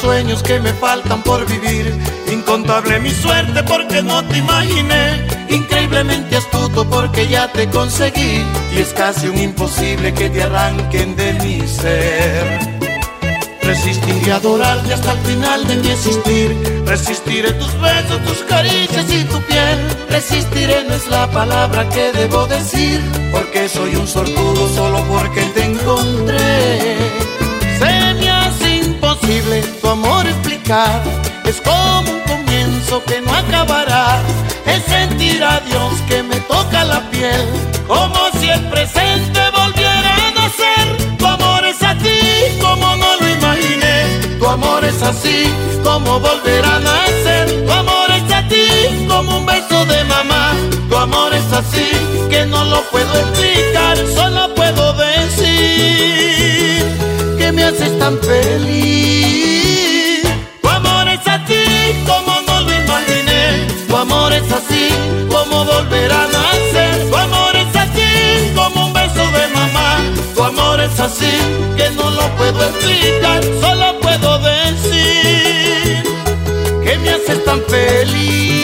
sueños que me faltan por vivir. Incontable mi suerte porque no te imaginé. Increíblemente astuto porque ya te conseguí. Y es casi un imposible que te arranquen de mi ser. Resistiré a adorarte hasta el final de mi existir. Resistiré tus besos, tus caricias y tu piel. Resistiré no es la palabra que debo decir. Porque soy un sortudo solo porque te encontré. Es como un comienzo que no acabará. Es sentir a Dios que me toca la piel. Como si el presente volviera a nacer. Tu amor es a ti como no lo imaginé. Tu amor es así como volver a nacer. Tu amor es a ti como un beso de mamá. Tu amor es así que no lo puedo explicar. Solo puedo decir que me haces tan feliz. Es así que no lo puedo explicar. Solo puedo decir que me haces tan feliz.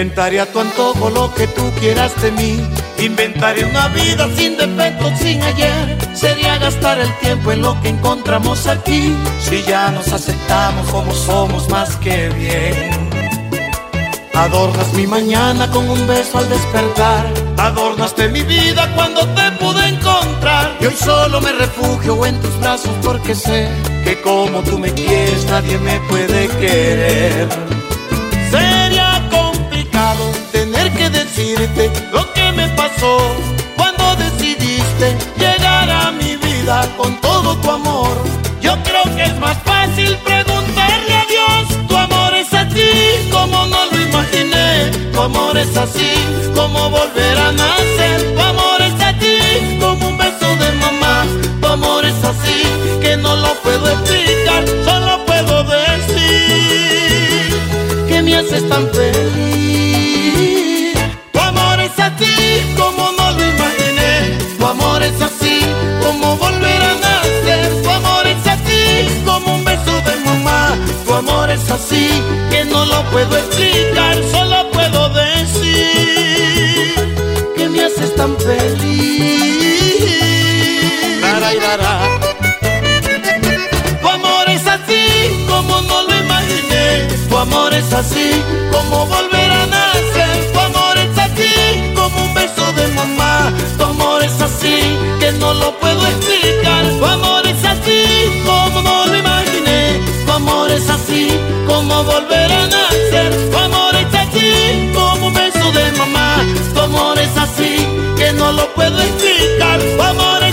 Inventaré a tu antojo lo que tú quieras de mí. Inventaré una vida sin defectos, sin ayer. Sería gastar el tiempo en lo que encontramos aquí. Si ya nos aceptamos como somos más que bien. Adornas mi mañana con un beso al despertar. Adornaste mi vida cuando te pude encontrar. Y hoy solo me refugio en tus brazos porque sé que como tú me quieres nadie me puede querer. Lo que me pasó cuando decidiste llegar a mi vida con todo tu amor. Yo creo que es más fácil preguntarle a Dios. Tu amor es a ti como no lo imaginé. Tu amor es así como volver a nacer. Tu amor es a ti como un beso de mamá. Tu amor es así que no lo puedo explicar. Solo puedo decir que me haces tan feliz. Así que no lo puedo explicar. Solo puedo decir que me haces tan feliz. Tu amor es así como no lo imaginé. Tu amor es así como volver a nacer. Tu amor es así como un beso de mamá. Tu amor es así que no lo puedo como volverán a ser. Tu amor es así, como un beso de mamá. Tu amor es así, que no lo puedo explicar. Tu amor es